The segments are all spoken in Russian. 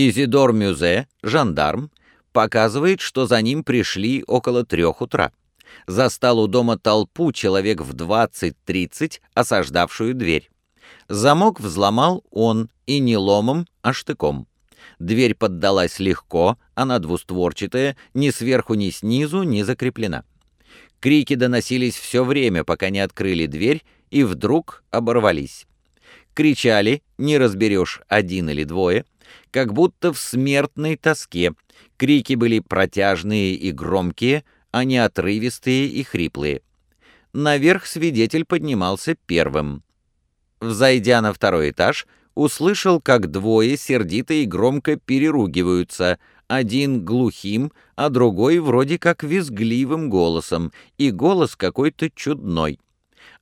Изидор Мюзе, жандарм, показывает, что за ним пришли около трех утра. Застал у дома толпу человек в 20-30, осаждавшую дверь. Замок взломал он, и не ломом, а штыком. Дверь поддалась легко, она двустворчатая, ни сверху, ни снизу не закреплена. Крики доносились все время, пока не открыли дверь, и вдруг оборвались. Кричали, не разберешь, один или двое, как будто в смертной тоске. Крики были протяжные и громкие, а не отрывистые и хриплые. Наверх свидетель поднимался первым. Взойдя на второй этаж, услышал, как двое сердито и громко переругиваются, один глухим, а другой вроде как визгливым голосом, и голос какой-то чудной.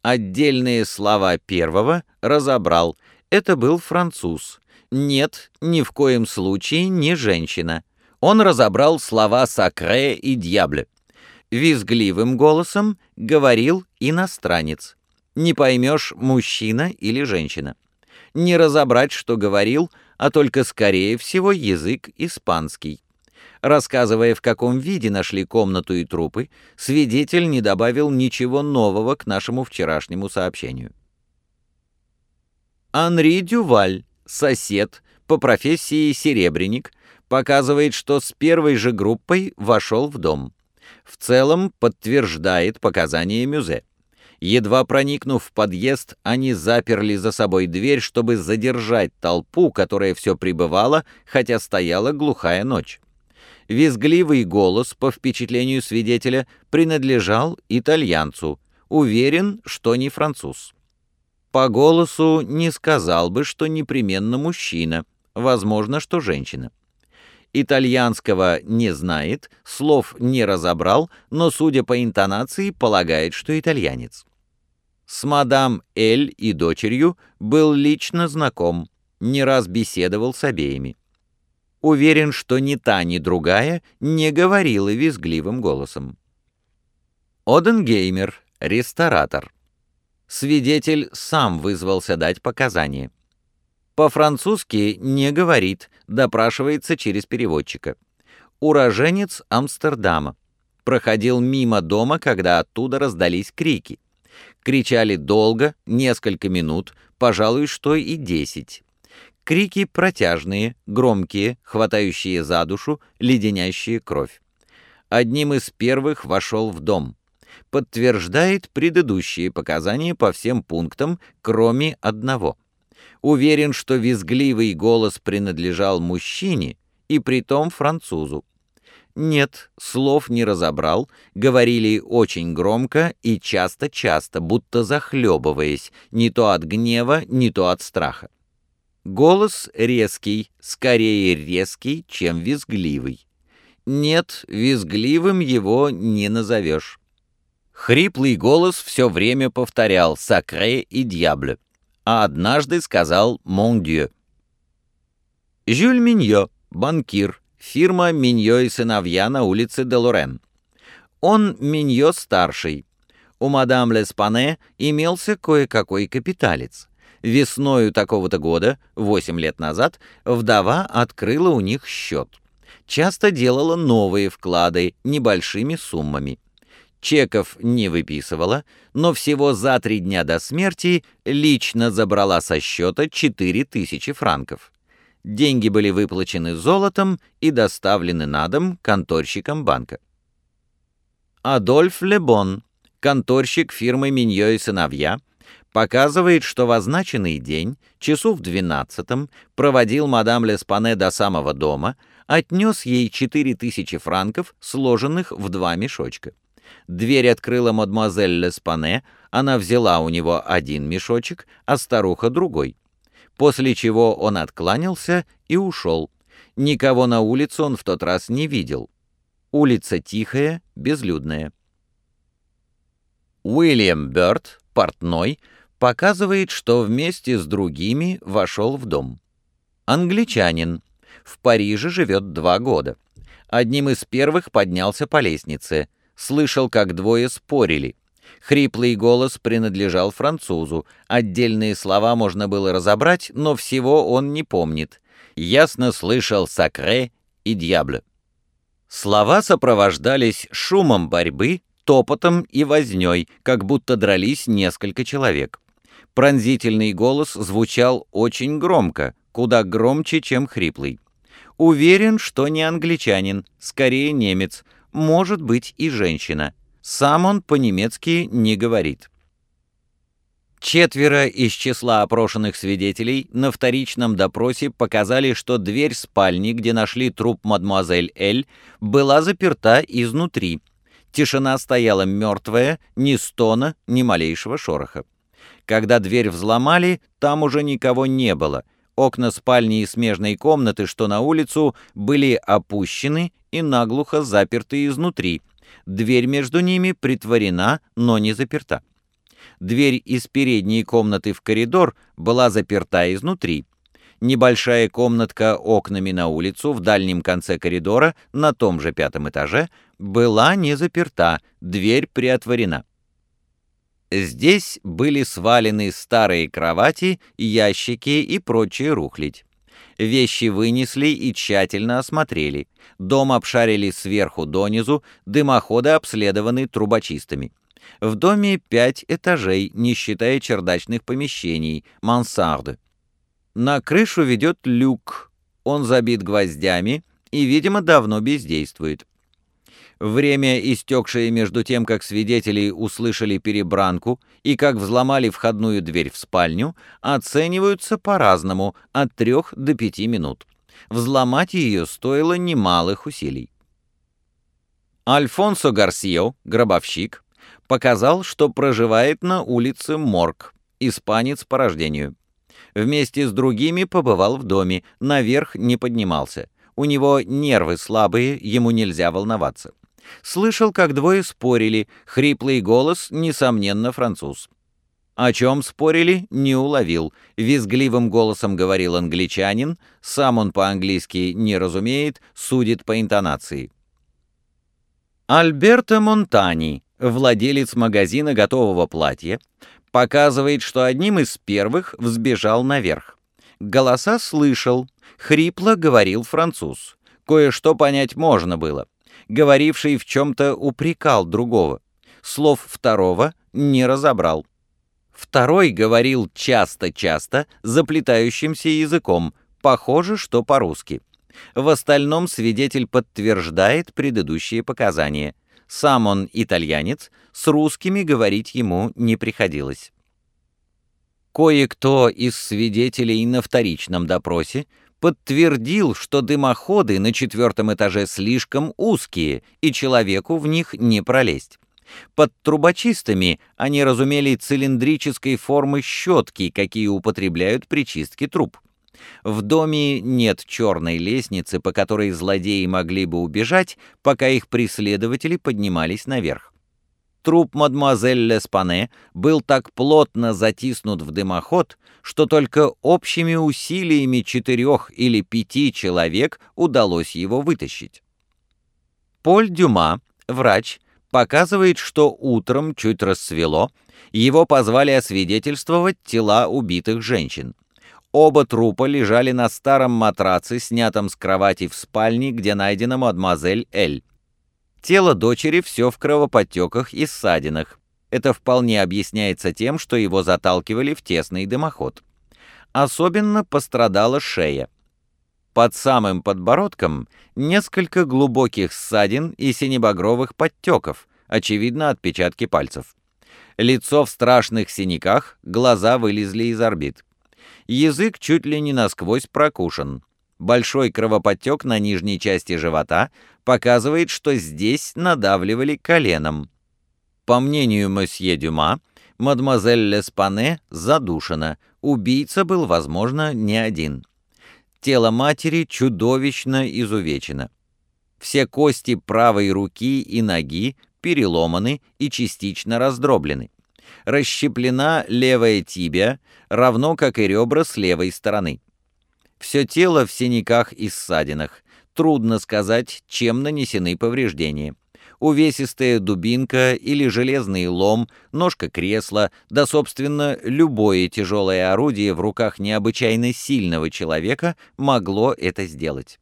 Отдельные слова первого разобрал. Это был француз. Нет, ни в коем случае не женщина. Он разобрал слова «сакре» и «дьябле». Визгливым голосом говорил иностранец. Не поймешь, мужчина или женщина. Не разобрать, что говорил, а только, скорее всего, язык испанский. Рассказывая, в каком виде нашли комнату и трупы, свидетель не добавил ничего нового к нашему вчерашнему сообщению. Анри Дюваль, сосед, по профессии серебряник, показывает, что с первой же группой вошел в дом. В целом подтверждает показания Мюзе. Едва проникнув в подъезд, они заперли за собой дверь, чтобы задержать толпу, которая все пребывала, хотя стояла глухая ночь. Визгливый голос, по впечатлению свидетеля, принадлежал итальянцу, уверен, что не француз. По голосу не сказал бы, что непременно мужчина, возможно, что женщина. Итальянского не знает, слов не разобрал, но, судя по интонации, полагает, что итальянец. С мадам Эль и дочерью был лично знаком, не раз беседовал с обеими. Уверен, что ни та, ни другая не говорила визгливым голосом. Оденгеймер, ресторатор. Свидетель сам вызвался дать показания. По-французски не говорит, допрашивается через переводчика. Уроженец Амстердама. Проходил мимо дома, когда оттуда раздались крики. Кричали долго, несколько минут, пожалуй, что и десять. Крики протяжные, громкие, хватающие за душу, леденящие кровь. Одним из первых вошел в дом. Подтверждает предыдущие показания по всем пунктам, кроме одного — Уверен, что визгливый голос принадлежал мужчине, и притом французу. Нет, слов не разобрал, говорили очень громко и часто-часто, будто захлебываясь, не то от гнева, не то от страха. Голос резкий, скорее резкий, чем визгливый. Нет, визгливым его не назовешь. Хриплый голос все время повторял «сакре» и «дьябле» а однажды сказал «Мон Дью». Жюль Миньо, банкир, фирма Миньо и сыновья на улице де Лорен. Он Миньо старший. У мадам Леспане имелся кое-какой капиталец. Весною такого-то года, 8 лет назад, вдова открыла у них счет. Часто делала новые вклады небольшими суммами чеков не выписывала, но всего за три дня до смерти лично забрала со счета 4000 франков. Деньги были выплачены золотом и доставлены на дом конторщикам банка. Адольф Лебон, конторщик фирмы Миньо и сыновья, показывает, что в означенный день, часу в двенадцатом, проводил мадам Леспане до самого дома, отнес ей 4000 франков, сложенных в два мешочка. Дверь открыла мадемуазель Леспане, она взяла у него один мешочек, а старуха другой. После чего он откланялся и ушел. Никого на улице он в тот раз не видел. Улица тихая, безлюдная. Уильям Бёрд, портной, показывает, что вместе с другими вошел в дом. Англичанин. В Париже живет два года. Одним из первых поднялся по лестнице слышал, как двое спорили. Хриплый голос принадлежал французу, отдельные слова можно было разобрать, но всего он не помнит. ясно слышал «сакре» и «дьябле». Слова сопровождались шумом борьбы, топотом и вознёй, как будто дрались несколько человек. Пронзительный голос звучал очень громко, куда громче, чем хриплый. Уверен, что не англичанин, скорее немец, может быть и женщина. Сам он по-немецки не говорит. Четверо из числа опрошенных свидетелей на вторичном допросе показали, что дверь спальни, где нашли труп мадемуазель Эль, была заперта изнутри. Тишина стояла мертвая, ни стона, ни малейшего шороха. Когда дверь взломали, там уже никого не было. Окна спальни и смежной комнаты, что на улицу, были опущены и наглухо заперты изнутри. Дверь между ними притворена, но не заперта. Дверь из передней комнаты в коридор была заперта изнутри. Небольшая комнатка окнами на улицу в дальнем конце коридора, на том же пятом этаже, была не заперта, дверь приотворена. Здесь были свалены старые кровати, ящики и прочие рухлядь. Вещи вынесли и тщательно осмотрели. Дом обшарили сверху донизу, дымоходы обследованы трубочистами. В доме пять этажей, не считая чердачных помещений, мансарды. На крышу ведет люк. Он забит гвоздями и, видимо, давно бездействует. Время, истекшее между тем, как свидетели услышали перебранку и как взломали входную дверь в спальню, оцениваются по-разному, от трех до пяти минут. Взломать ее стоило немалых усилий. Альфонсо Гарсио, гробовщик, показал, что проживает на улице Морг, испанец по рождению. Вместе с другими побывал в доме, наверх не поднимался. У него нервы слабые, ему нельзя волноваться. Слышал, как двое спорили, хриплый голос, несомненно, француз. О чем спорили, не уловил. Визгливым голосом говорил англичанин, сам он по-английски не разумеет, судит по интонации. Альберто Монтани, владелец магазина готового платья, показывает, что одним из первых взбежал наверх. Голоса слышал, хрипло говорил француз. Кое-что понять можно было говоривший в чем-то упрекал другого. Слов второго не разобрал. Второй говорил часто-часто, заплетающимся языком, похоже, что по-русски. В остальном свидетель подтверждает предыдущие показания. Сам он итальянец, с русскими говорить ему не приходилось. Кое-кто из свидетелей на вторичном допросе подтвердил, что дымоходы на четвертом этаже слишком узкие, и человеку в них не пролезть. Под трубочистами они разумели цилиндрической формы щетки, какие употребляют при чистке труб. В доме нет черной лестницы, по которой злодеи могли бы убежать, пока их преследователи поднимались наверх. Труп мадемуазель Леспане был так плотно затиснут в дымоход, что только общими усилиями четырех или пяти человек удалось его вытащить. Поль Дюма, врач, показывает, что утром чуть рассвело, его позвали освидетельствовать тела убитых женщин. Оба трупа лежали на старом матраце, снятом с кровати в спальне, где найдена мадемуазель Эль. Тело дочери все в кровоподтеках и ссадинах. Это вполне объясняется тем, что его заталкивали в тесный дымоход. Особенно пострадала шея. Под самым подбородком несколько глубоких ссадин и синебагровых подтеков, очевидно, отпечатки пальцев. Лицо в страшных синяках, глаза вылезли из орбит. Язык чуть ли не насквозь прокушен. Большой кровоподтек на нижней части живота показывает, что здесь надавливали коленом. По мнению месье Дюма, мадемуазель Леспане задушена, убийца был, возможно, не один. Тело матери чудовищно изувечено. Все кости правой руки и ноги переломаны и частично раздроблены. Расщеплена левая тибия, равно как и ребра с левой стороны. Все тело в синяках и ссадинах. Трудно сказать, чем нанесены повреждения. увесистая дубинка или железный лом, ножка кресла, да, собственно, любое тяжелое орудие в руках необычайно сильного человека могло это сделать.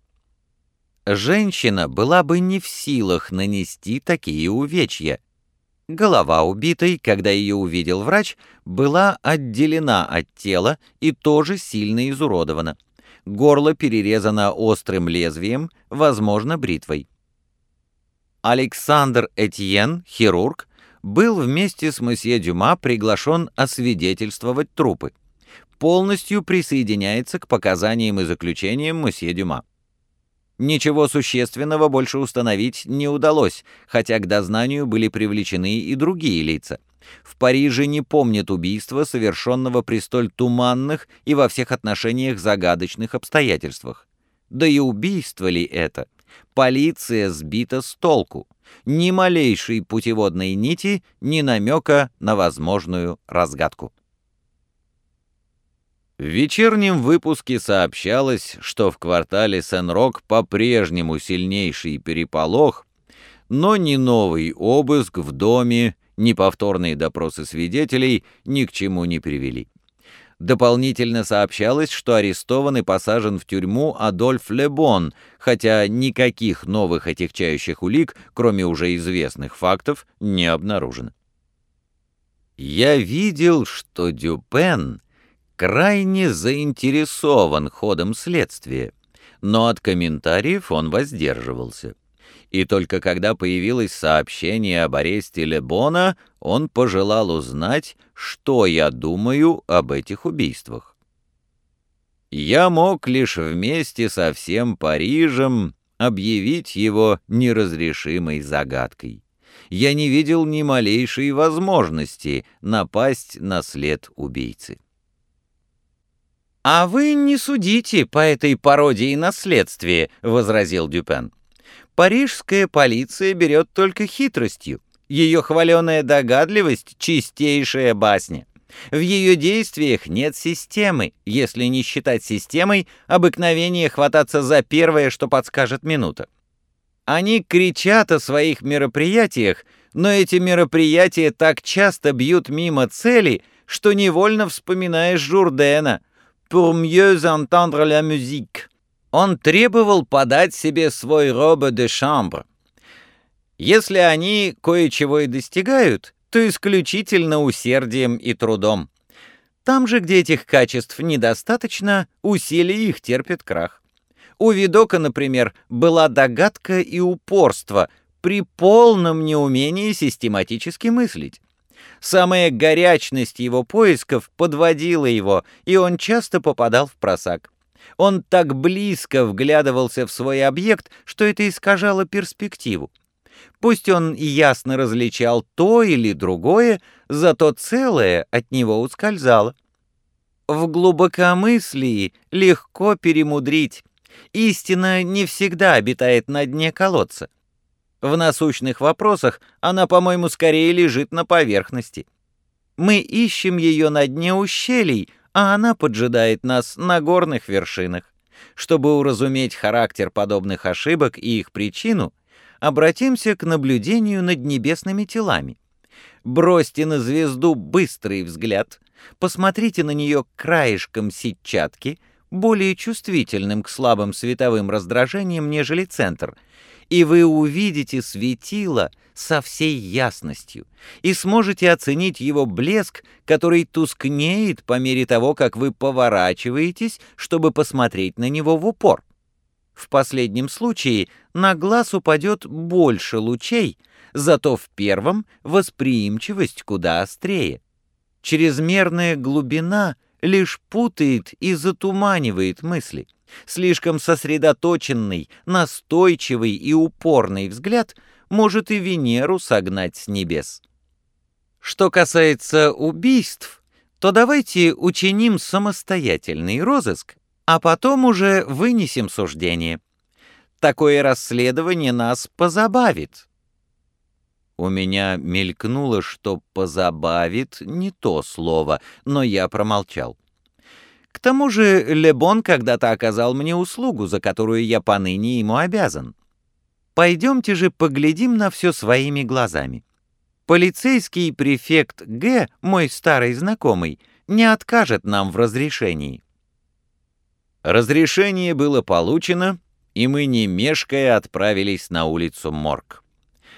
Женщина была бы не в силах нанести такие увечья. Голова убитой, когда ее увидел врач, была отделена от тела и тоже сильно изуродована. Горло перерезано острым лезвием, возможно, бритвой. Александр Этьен, хирург, был вместе с месье Дюма приглашен освидетельствовать трупы. Полностью присоединяется к показаниям и заключениям месье Дюма. Ничего существенного больше установить не удалось, хотя к дознанию были привлечены и другие лица. В Париже не помнят убийства, совершенного при столь туманных и во всех отношениях загадочных обстоятельствах. Да и убийство ли это? Полиция сбита с толку. Ни малейшей путеводной нити, ни намека на возможную разгадку. В вечернем выпуске сообщалось, что в квартале Сен-Рок по-прежнему сильнейший переполох, но ни новый обыск в доме, ни повторные допросы свидетелей ни к чему не привели. Дополнительно сообщалось, что арестован и посажен в тюрьму Адольф Лебон, хотя никаких новых отягчающих улик, кроме уже известных фактов, не обнаружено. Я видел, что Дюпен крайне заинтересован ходом следствия, но от комментариев он воздерживался и только когда появилось сообщение об аресте Лебона, он пожелал узнать, что я думаю об этих убийствах. Я мог лишь вместе со всем Парижем объявить его неразрешимой загадкой. Я не видел ни малейшей возможности напасть на след убийцы. «А вы не судите по этой пародии наследствия», — возразил Дюпен. Парижская полиция берет только хитростью. Ее хваленая догадливость — чистейшая басня. В ее действиях нет системы, если не считать системой обыкновение хвататься за первое, что подскажет минута. Они кричат о своих мероприятиях, но эти мероприятия так часто бьют мимо цели, что невольно вспоминаешь Журдена «Pour mieux entendre la musique» он требовал подать себе свой робо де шамбр. Если они кое-чего и достигают, то исключительно усердием и трудом. Там же, где этих качеств недостаточно, усилий их терпит крах. У Видока, например, была догадка и упорство при полном неумении систематически мыслить. Самая горячность его поисков подводила его, и он часто попадал в просак. Он так близко вглядывался в свой объект, что это искажало перспективу. Пусть он и ясно различал то или другое, зато целое от него ускользало. В глубокомыслии легко перемудрить. Истина не всегда обитает на дне колодца. В насущных вопросах она, по-моему, скорее лежит на поверхности. Мы ищем ее на дне ущелий, а она поджидает нас на горных вершинах. Чтобы уразуметь характер подобных ошибок и их причину, обратимся к наблюдению над небесными телами. Бросьте на звезду быстрый взгляд, посмотрите на нее краешком сетчатки, более чувствительным к слабым световым раздражениям, нежели центр, и вы увидите светило — со всей ясностью и сможете оценить его блеск, который тускнеет по мере того, как вы поворачиваетесь, чтобы посмотреть на него в упор. В последнем случае на глаз упадет больше лучей, зато в первом восприимчивость куда острее. Чрезмерная глубина лишь путает и затуманивает мысли. Слишком сосредоточенный, настойчивый и упорный взгляд — может и Венеру согнать с небес. Что касается убийств, то давайте учиним самостоятельный розыск, а потом уже вынесем суждение. Такое расследование нас позабавит. У меня мелькнуло, что «позабавит» не то слово, но я промолчал. К тому же Лебон когда-то оказал мне услугу, за которую я поныне ему обязан. Пойдемте же поглядим на все своими глазами. Полицейский префект Г, мой старый знакомый, не откажет нам в разрешении». Разрешение было получено, и мы, не мешкая, отправились на улицу Морг.